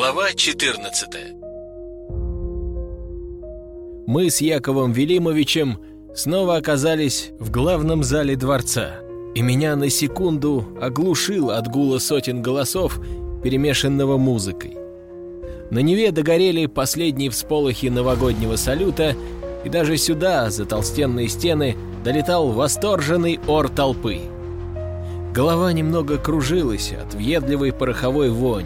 Глава 14 Мы с Яковом Велимовичем снова оказались в главном зале дворца, и меня на секунду оглушил от гула сотен голосов, перемешанного музыкой. На Неве догорели последние всполохи новогоднего салюта, и даже сюда, за толстенные стены, долетал восторженный ор толпы. Голова немного кружилась от въедливой пороховой вони,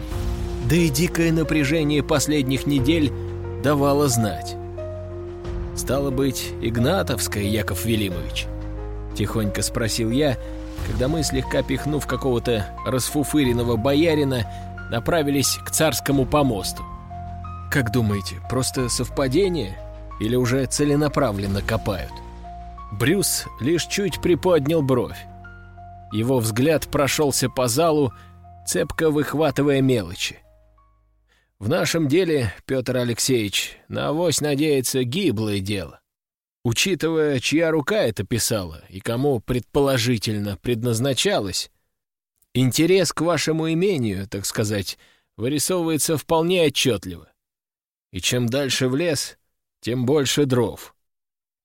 да и дикое напряжение последних недель давало знать. «Стало быть, Игнатовская, Яков Велимович?» — тихонько спросил я, когда мы, слегка пихнув какого-то расфуфыренного боярина, направились к царскому помосту. «Как думаете, просто совпадение? Или уже целенаправленно копают?» Брюс лишь чуть приподнял бровь. Его взгляд прошелся по залу, цепко выхватывая мелочи. В нашем деле, Петр Алексеевич, на авось надеяться гиблое дело. Учитывая, чья рука это писала и кому предположительно предназначалось, интерес к вашему имению, так сказать, вырисовывается вполне отчетливо. И чем дальше в лес, тем больше дров.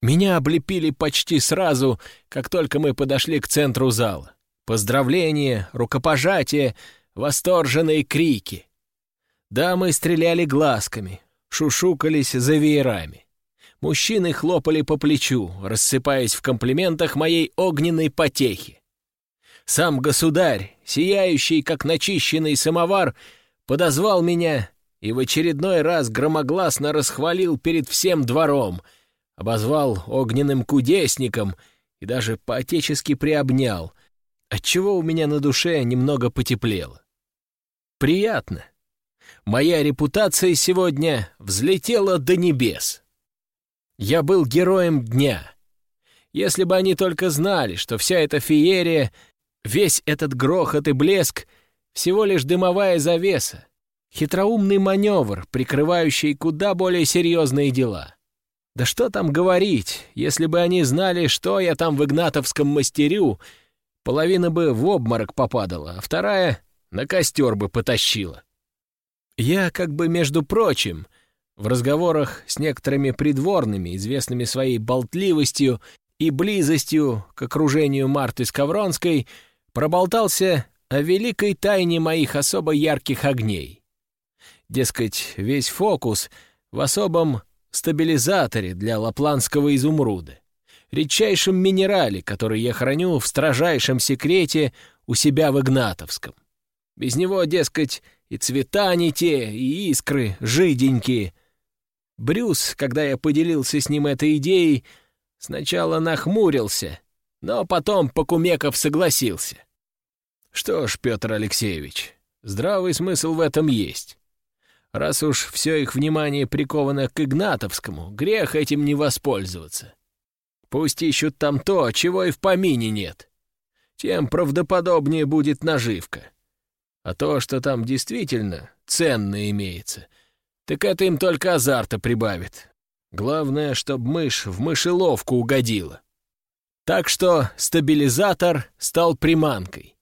Меня облепили почти сразу, как только мы подошли к центру зала. Поздравления, рукопожатия, восторженные крики. Дамы стреляли глазками, шушукались за веерами. Мужчины хлопали по плечу, рассыпаясь в комплиментах моей огненной потехи. Сам государь, сияющий, как начищенный самовар, подозвал меня и в очередной раз громогласно расхвалил перед всем двором, обозвал огненным кудесником и даже поотечески приобнял, отчего у меня на душе немного потеплело. Приятно. Моя репутация сегодня взлетела до небес. Я был героем дня. Если бы они только знали, что вся эта феерия, весь этот грохот и блеск — всего лишь дымовая завеса, хитроумный маневр, прикрывающий куда более серьезные дела. Да что там говорить, если бы они знали, что я там в Игнатовском мастерю, половина бы в обморок попадала, а вторая на костер бы потащила. Я как бы, между прочим, — в разговорах с некоторыми придворными, известными своей болтливостью и близостью к окружению Марты Скавронской, проболтался о великой тайне моих особо ярких огней. Дескать, весь фокус в особом стабилизаторе для лапландского изумруда, редчайшем минерале, который я храню в строжайшем секрете у себя в Игнатовском. Без него, дескать, и цвета не те, и искры жиденькие, Брюс, когда я поделился с ним этой идеей, сначала нахмурился, но потом Покумеков согласился. Что ж, Петр Алексеевич, здравый смысл в этом есть. Раз уж все их внимание приковано к Игнатовскому, грех этим не воспользоваться. Пусть ищут там то, чего и в помине нет. Тем правдоподобнее будет наживка. А то, что там действительно ценно имеется — так это им только азарта прибавит. Главное, чтобы мышь в мышеловку угодила. Так что стабилизатор стал приманкой.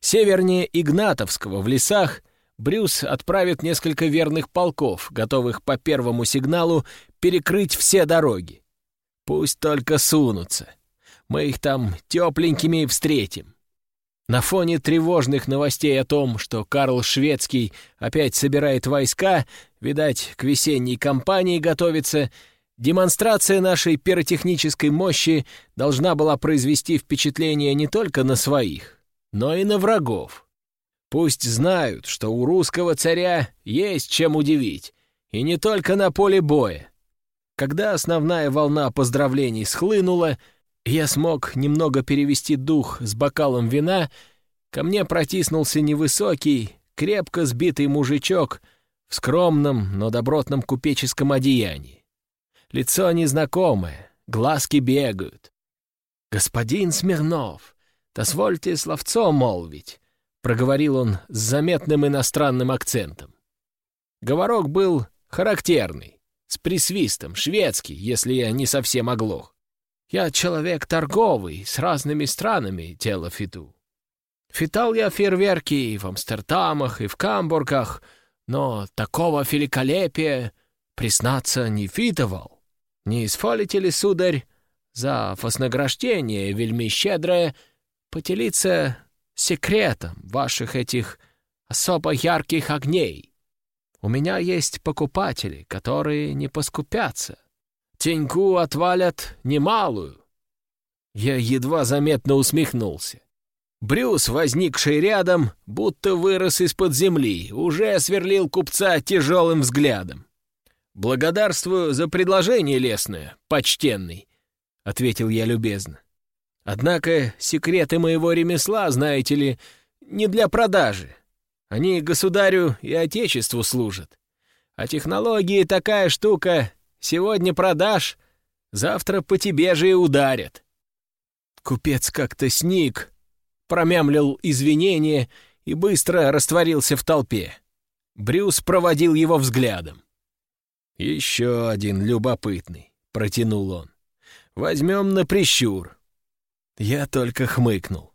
Севернее Игнатовского в лесах Брюс отправит несколько верных полков, готовых по первому сигналу перекрыть все дороги. Пусть только сунутся. Мы их там тепленькими встретим. На фоне тревожных новостей о том, что Карл Шведский опять собирает войска, видать, к весенней кампании готовится, демонстрация нашей пиротехнической мощи должна была произвести впечатление не только на своих, но и на врагов. Пусть знают, что у русского царя есть чем удивить, и не только на поле боя. Когда основная волна поздравлений схлынула, я смог немного перевести дух с бокалом вина, ко мне протиснулся невысокий, крепко сбитый мужичок в скромном, но добротном купеческом одеянии. Лицо незнакомое, глазки бегают. «Господин Смирнов, дозвольте словцо молвить», — проговорил он с заметным иностранным акцентом. Говорок был характерный, с присвистом, шведский, если я не совсем оглох. Я человек торговый, с разными странами дело веду. Фитал я фейерверки и в Амстердамах, и в Камбургах, но такого великолепия признаться не видывал. Не изволите ли, сударь, за вознаграждение вельми щедрое поделиться секретом ваших этих особо ярких огней? У меня есть покупатели, которые не поскупятся. Теньку отвалят немалую. Я едва заметно усмехнулся. Брюс, возникший рядом, будто вырос из-под земли, уже сверлил купца тяжелым взглядом. «Благодарствую за предложение лесное, почтенный», — ответил я любезно. «Однако секреты моего ремесла, знаете ли, не для продажи. Они государю и отечеству служат. А технологии такая штука, сегодня продашь, завтра по тебе же и ударят». Купец как-то сник, промямлил извинения и быстро растворился в толпе. Брюс проводил его взглядом. «Еще один любопытный», — протянул он. «Возьмем на прищур». Я только хмыкнул.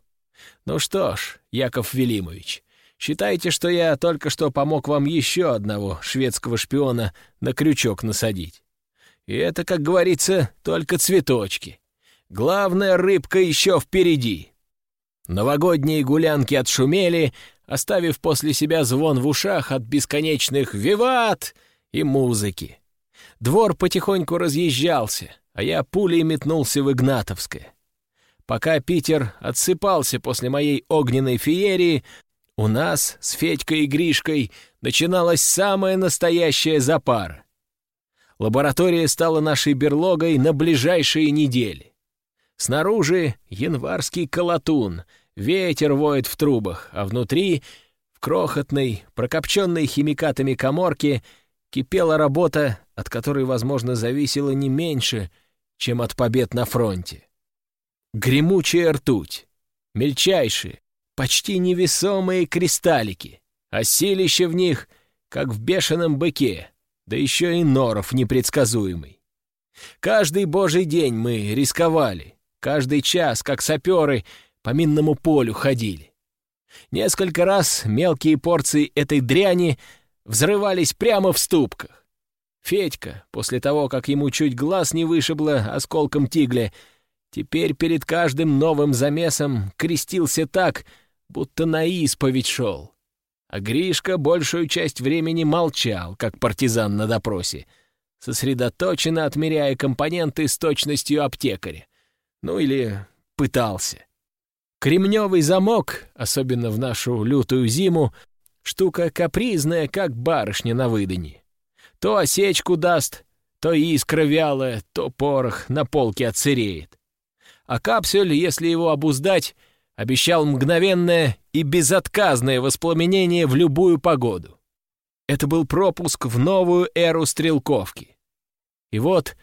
«Ну что ж, Яков Велимович, считайте, что я только что помог вам еще одного шведского шпиона на крючок насадить. И это, как говорится, только цветочки. Главная рыбка еще впереди». Новогодние гулянки отшумели, оставив после себя звон в ушах от бесконечных «Виват!» и музыки. Двор потихоньку разъезжался, а я пулей метнулся в Игнатовское. Пока Питер отсыпался после моей огненной феерии, у нас с Федькой и Гришкой начиналась самая настоящая запара. Лаборатория стала нашей берлогой на ближайшие недели. Снаружи январский колотун, ветер воет в трубах, а внутри, в крохотной, прокопченной химикатами коморке, кипела работа, от которой, возможно, зависело не меньше, чем от побед на фронте. Гремучая ртуть, мельчайшие, почти невесомые кристаллики, а в них, как в бешеном быке, да еще и норов непредсказуемый. Каждый божий день мы рисковали, Каждый час, как саперы, по минному полю ходили. Несколько раз мелкие порции этой дряни взрывались прямо в ступках. Федька, после того, как ему чуть глаз не вышибло осколком тигля, теперь перед каждым новым замесом крестился так, будто на исповедь шел. А Гришка большую часть времени молчал, как партизан на допросе, сосредоточенно отмеряя компоненты с точностью аптекаря. Ну или пытался. Кремневый замок, особенно в нашу лютую зиму, штука капризная, как барышня на выданье. То осечку даст, то искра вялая, то порох на полке отсыреет. А капсюль, если его обуздать, обещал мгновенное и безотказное воспламенение в любую погоду. Это был пропуск в новую эру стрелковки. И вот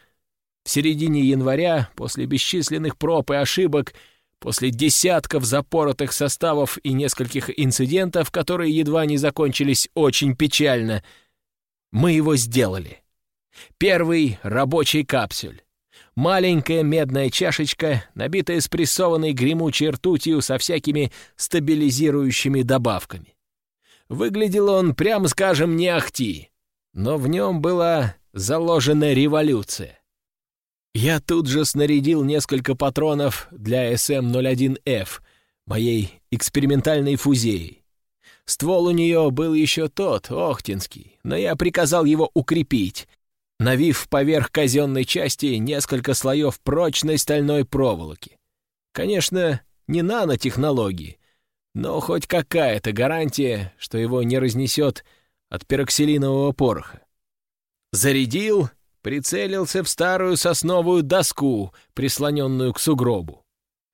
в середине января, после бесчисленных проб и ошибок, после десятков запоротых составов и нескольких инцидентов, которые едва не закончились очень печально, мы его сделали. Первый рабочий капсюль. Маленькая медная чашечка, набитая спрессованной гремучей ртутью со всякими стабилизирующими добавками. Выглядел он, прям скажем, не ахти, но в нем была заложена революция. Я тут же снарядил несколько патронов для СМ-01Ф, моей экспериментальной фузеи. Ствол у нее был еще тот, Охтинский, но я приказал его укрепить, навив поверх казенной части несколько слоев прочной стальной проволоки. Конечно, не нанотехнологии, но хоть какая-то гарантия, что его не разнесет от пероксилинового пороха. Зарядил прицелился в старую сосновую доску, прислоненную к сугробу.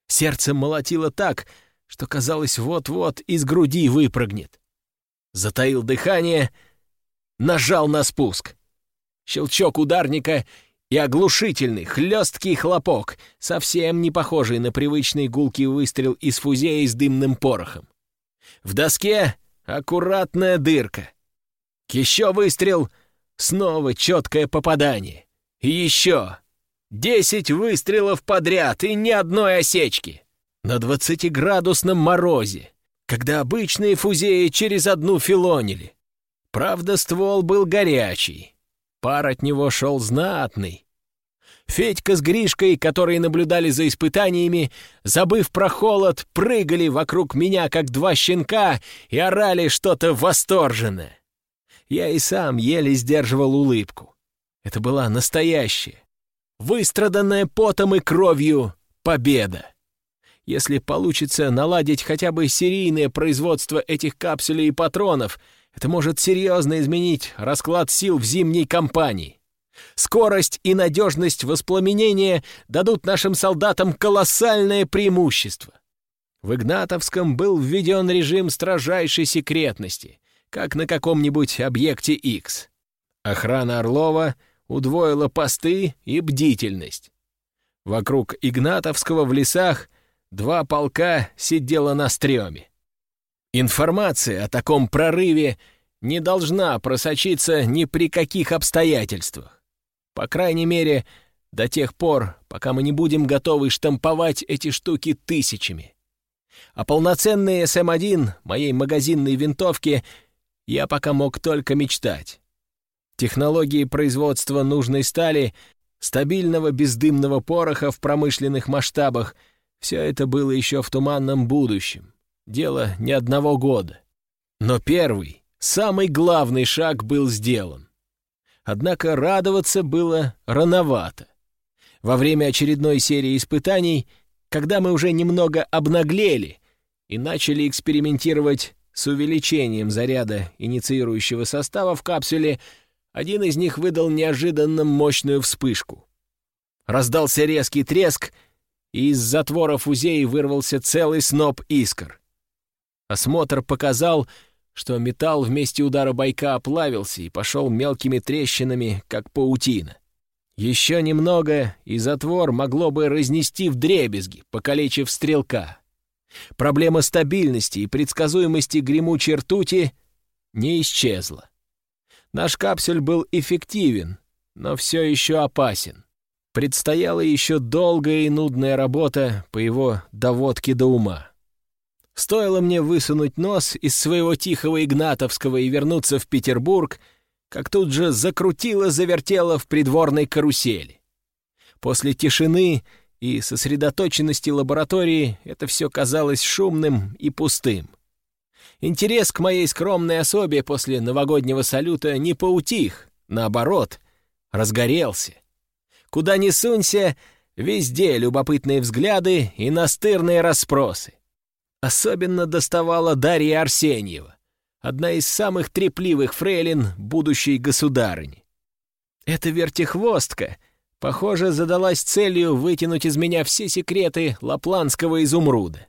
Сердце молотило так, что казалось вот-вот из груди выпрыгнет. Затаил дыхание, нажал на спуск. Щелчок ударника и оглушительный, хлесткий хлопок, совсем не похожий на привычный гулкий выстрел из фузеи с дымным порохом. В доске аккуратная дырка. Еще выстрел — Снова четкое попадание. И еще. Десять выстрелов подряд и ни одной осечки. На двадцатиградусном морозе, когда обычные фузеи через одну филонили. Правда, ствол был горячий. Пар от него шел знатный. Федька с Гришкой, которые наблюдали за испытаниями, забыв про холод, прыгали вокруг меня, как два щенка, и орали что-то восторженное. Я и сам еле сдерживал улыбку. Это была настоящая, выстраданная потом и кровью победа. Если получится наладить хотя бы серийное производство этих капсулей и патронов, это может серьезно изменить расклад сил в зимней кампании. Скорость и надежность воспламенения дадут нашим солдатам колоссальное преимущество. В Игнатовском был введен режим строжайшей секретности, как на каком-нибудь объекте X. Охрана Орлова удвоила посты и бдительность. Вокруг Игнатовского в лесах два полка сидело на стреме. Информация о таком прорыве не должна просочиться ни при каких обстоятельствах. По крайней мере, до тех пор, пока мы не будем готовы штамповать эти штуки тысячами. А полноценный СМ-1 моей магазинной винтовки я пока мог только мечтать. Технологии производства нужной стали, стабильного бездымного пороха в промышленных масштабах — все это было еще в туманном будущем. Дело не одного года. Но первый, самый главный шаг был сделан. Однако радоваться было рановато. Во время очередной серии испытаний, когда мы уже немного обнаглели и начали экспериментировать с увеличением заряда инициирующего состава в капсуле, один из них выдал неожиданно мощную вспышку. Раздался резкий треск, и из затвора фузеи вырвался целый сноп искр. Осмотр показал, что металл вместе удара бойка оплавился и пошел мелкими трещинами, как паутина. Еще немного, и затвор могло бы разнести в дребезги, покалечив стрелка. Проблема стабильности и предсказуемости гремучей ртути не исчезла. Наш капсуль был эффективен, но все еще опасен. Предстояла еще долгая и нудная работа по его доводке до ума. Стоило мне высунуть нос из своего тихого Игнатовского и вернуться в Петербург, как тут же закрутило-завертело в придворной карусели. После тишины и сосредоточенности лаборатории это все казалось шумным и пустым. Интерес к моей скромной особе после новогоднего салюта не поутих, наоборот, разгорелся. Куда ни сунься, везде любопытные взгляды и настырные расспросы. Особенно доставала Дарья Арсеньева, одна из самых трепливых фрейлин будущей государыни. Эта вертихвостка, похоже, задалась целью вытянуть из меня все секреты лапландского изумруда.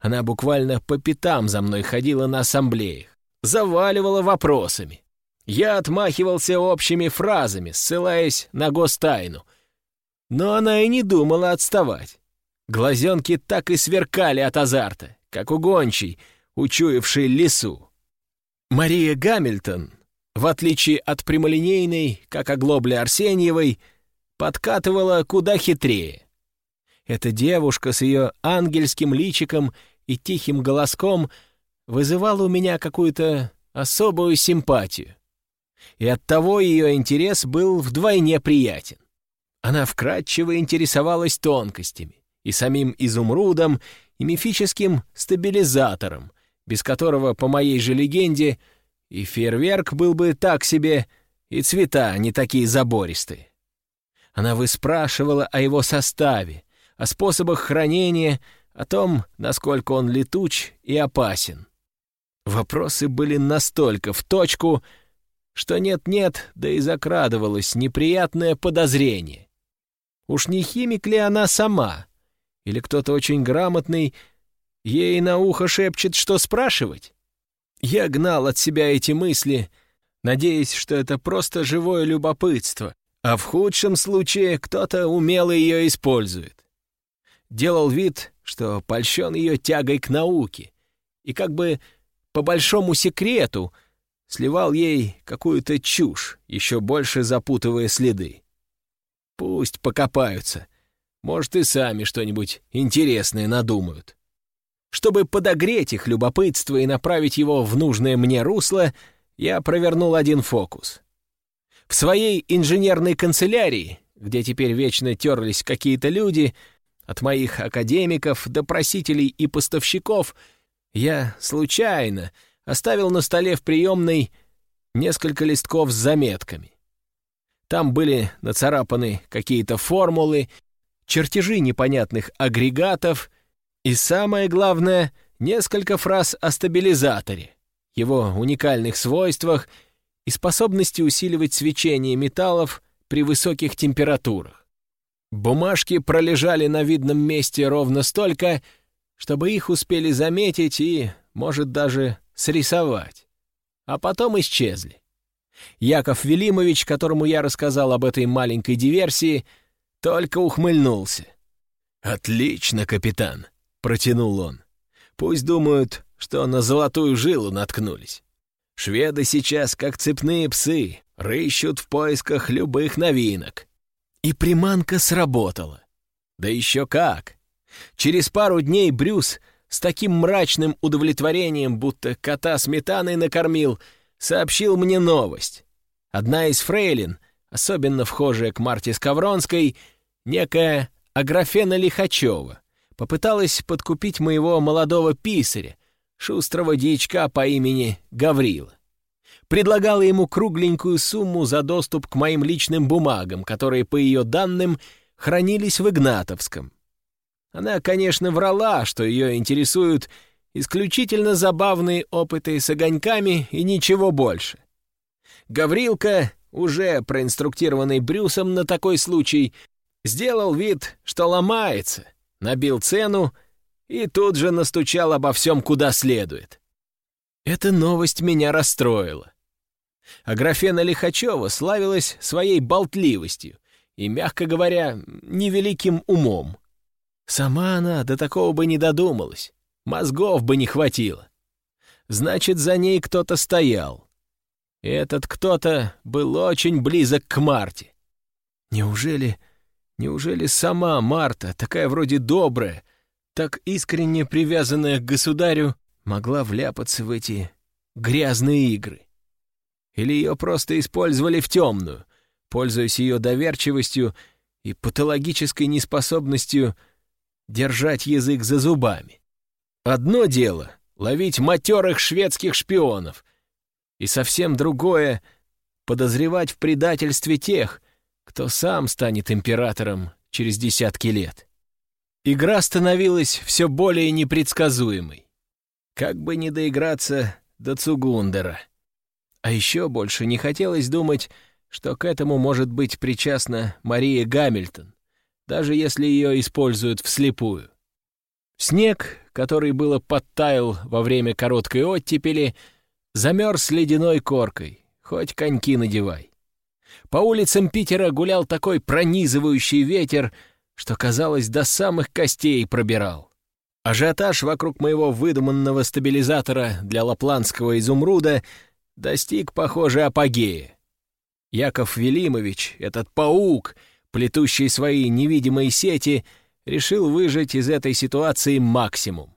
Она буквально по пятам за мной ходила на ассамблеях, заваливала вопросами. Я отмахивался общими фразами, ссылаясь на гостайну. Но она и не думала отставать. Глазенки так и сверкали от азарта как у гончей, учуявшей лесу. Мария Гамильтон, в отличие от прямолинейной, как оглобли Арсеньевой, подкатывала куда хитрее. Эта девушка с ее ангельским личиком и тихим голоском вызывала у меня какую-то особую симпатию. И оттого ее интерес был вдвойне приятен. Она вкратчиво интересовалась тонкостями, и самим изумрудом, и мифическим стабилизатором, без которого, по моей же легенде, и фейерверк был бы так себе, и цвета не такие забористые. Она выспрашивала о его составе, о способах хранения, о том, насколько он летуч и опасен. Вопросы были настолько в точку, что нет-нет, да и закрадывалось неприятное подозрение. Уж не химик ли она сама, или кто-то очень грамотный ей на ухо шепчет, что спрашивать? Я гнал от себя эти мысли, надеясь, что это просто живое любопытство, а в худшем случае кто-то умело ее использует. Делал вид, что польщен ее тягой к науке, и как бы по большому секрету сливал ей какую-то чушь, еще больше запутывая следы. Пусть покопаются — может, и сами что-нибудь интересное надумают. Чтобы подогреть их любопытство и направить его в нужное мне русло, я провернул один фокус. В своей инженерной канцелярии, где теперь вечно терлись какие-то люди, от моих академиков до просителей и поставщиков, я случайно оставил на столе в приемной несколько листков с заметками. Там были нацарапаны какие-то формулы, чертежи непонятных агрегатов и, самое главное, несколько фраз о стабилизаторе, его уникальных свойствах и способности усиливать свечение металлов при высоких температурах. Бумажки пролежали на видном месте ровно столько, чтобы их успели заметить и, может, даже срисовать. А потом исчезли. Яков Велимович, которому я рассказал об этой маленькой диверсии, только ухмыльнулся. «Отлично, капитан», — протянул он. «Пусть думают, что на золотую жилу наткнулись. Шведы сейчас, как цепные псы, рыщут в поисках любых новинок. И приманка сработала. Да еще как! Через пару дней Брюс с таким мрачным удовлетворением, будто кота сметаной накормил, сообщил мне новость. Одна из фрейлин, особенно вхожая к Марте Скавронской, некая Аграфена Лихачева, попыталась подкупить моего молодого писаря, шустрого дьячка по имени Гаврила. Предлагала ему кругленькую сумму за доступ к моим личным бумагам, которые, по ее данным, хранились в Игнатовском. Она, конечно, врала, что ее интересуют исключительно забавные опыты с огоньками и ничего больше. Гаврилка, уже проинструктированный Брюсом на такой случай, сделал вид, что ломается, набил цену и тут же настучал обо всем куда следует. Эта новость меня расстроила. Аграфена Лихачева славилась своей болтливостью и, мягко говоря, невеликим умом. Сама она до такого бы не додумалась, мозгов бы не хватило. Значит, за ней кто-то стоял. Этот кто-то был очень близок к Марте. Неужели, неужели сама Марта, такая вроде добрая, так искренне привязанная к государю, могла вляпаться в эти грязные игры? Или ее просто использовали в темную, пользуясь ее доверчивостью и патологической неспособностью держать язык за зубами. Одно дело — ловить матерых шведских шпионов, и совсем другое — подозревать в предательстве тех, кто сам станет императором через десятки лет. Игра становилась все более непредсказуемой. Как бы не доиграться до Цугундера. А еще больше не хотелось думать, что к этому может быть причастна Мария Гамильтон, даже если ее используют вслепую. Снег, который было подтаял во время короткой оттепели, замерз ледяной коркой, хоть коньки надевай. По улицам Питера гулял такой пронизывающий ветер, что, казалось, до самых костей пробирал. Ажиотаж вокруг моего выдуманного стабилизатора для лапландского изумруда достиг, похоже, апогея. Яков Велимович, этот паук — плетущий свои невидимые сети, решил выжать из этой ситуации максимум.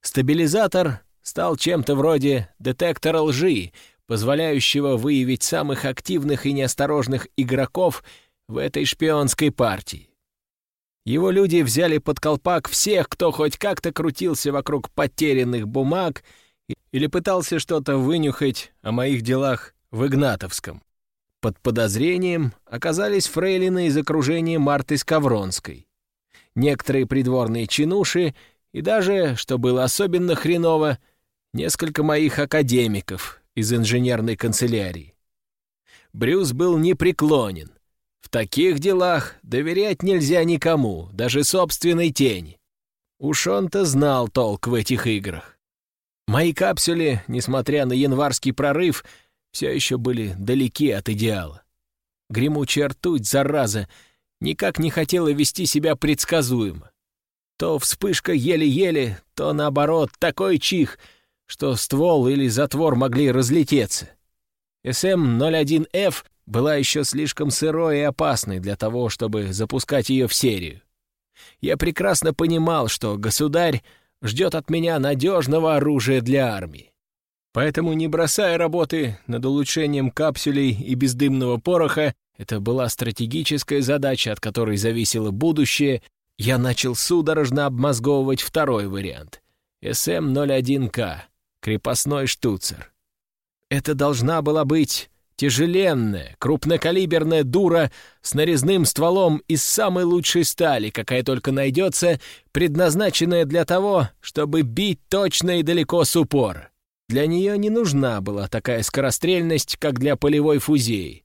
Стабилизатор стал чем-то вроде детектора лжи, позволяющего выявить самых активных и неосторожных игроков в этой шпионской партии. Его люди взяли под колпак всех, кто хоть как-то крутился вокруг потерянных бумаг или пытался что-то вынюхать о моих делах в Игнатовском. Под подозрением оказались фрейлины из окружения Марты Скавронской. Некоторые придворные чинуши и даже, что было особенно хреново, несколько моих академиков из инженерной канцелярии. Брюс был непреклонен. В таких делах доверять нельзя никому, даже собственной тени. Уж он-то знал толк в этих играх. Мои капсули, несмотря на январский прорыв, все еще были далеки от идеала. Гремучая ртуть, зараза, никак не хотела вести себя предсказуемо. То вспышка еле-еле, то, наоборот, такой чих, что ствол или затвор могли разлететься. СМ-01Ф была еще слишком сырой и опасной для того, чтобы запускать ее в серию. Я прекрасно понимал, что государь ждет от меня надежного оружия для армии. Поэтому, не бросая работы над улучшением капсулей и бездымного пороха, это была стратегическая задача, от которой зависело будущее, я начал судорожно обмозговывать второй вариант — СМ-01К, крепостной штуцер. Это должна была быть тяжеленная, крупнокалиберная дура с нарезным стволом из самой лучшей стали, какая только найдется, предназначенная для того, чтобы бить точно и далеко с упора. Для нее не нужна была такая скорострельность, как для полевой фузеи.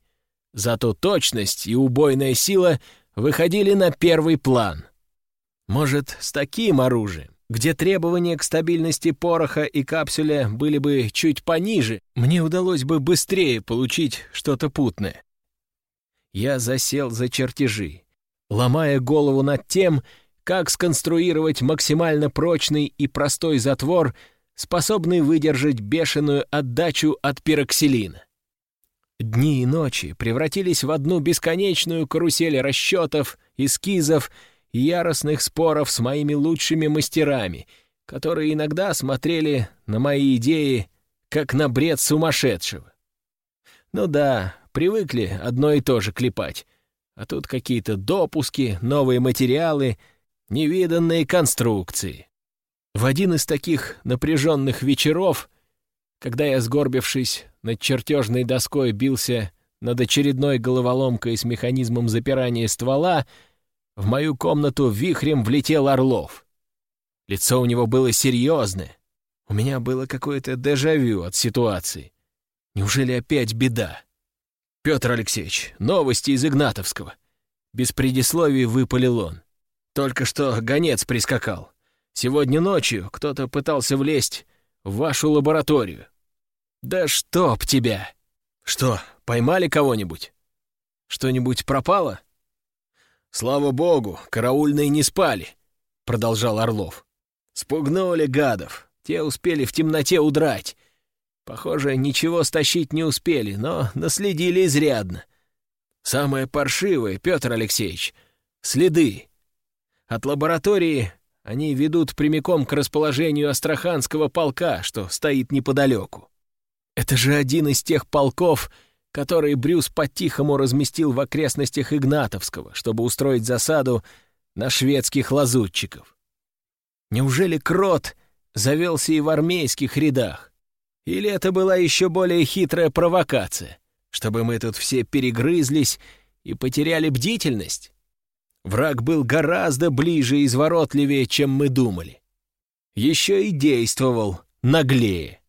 Зато точность и убойная сила выходили на первый план. Может, с таким оружием, где требования к стабильности пороха и капсуля были бы чуть пониже, мне удалось бы быстрее получить что-то путное. Я засел за чертежи, ломая голову над тем, как сконструировать максимально прочный и простой затвор — способный выдержать бешеную отдачу от пироксилина. Дни и ночи превратились в одну бесконечную карусель расчетов, эскизов и яростных споров с моими лучшими мастерами, которые иногда смотрели на мои идеи как на бред сумасшедшего. Ну да, привыкли одно и то же клепать, а тут какие-то допуски, новые материалы, невиданные конструкции. В один из таких напряженных вечеров, когда я, сгорбившись над чертежной доской, бился над очередной головоломкой с механизмом запирания ствола, в мою комнату вихрем влетел Орлов. Лицо у него было серьезное. У меня было какое-то дежавю от ситуации. Неужели опять беда? Петр Алексеевич, новости из Игнатовского. Без предисловий выпалил он. Только что гонец прискакал. Сегодня ночью кто-то пытался влезть в вашу лабораторию. Да чтоб тебя! Что, поймали кого-нибудь? Что-нибудь пропало? Слава богу, караульные не спали, продолжал Орлов. Спугнули гадов, те успели в темноте удрать. Похоже, ничего стащить не успели, но наследили изрядно. Самое паршивое, Петр Алексеевич, следы. От лаборатории они ведут прямиком к расположению Астраханского полка, что стоит неподалеку. Это же один из тех полков, которые Брюс по-тихому разместил в окрестностях Игнатовского, чтобы устроить засаду на шведских лазутчиков. Неужели Крот завелся и в армейских рядах? Или это была еще более хитрая провокация, чтобы мы тут все перегрызлись и потеряли бдительность? Враг был гораздо ближе и изворотливее, чем мы думали. Еще и действовал наглее.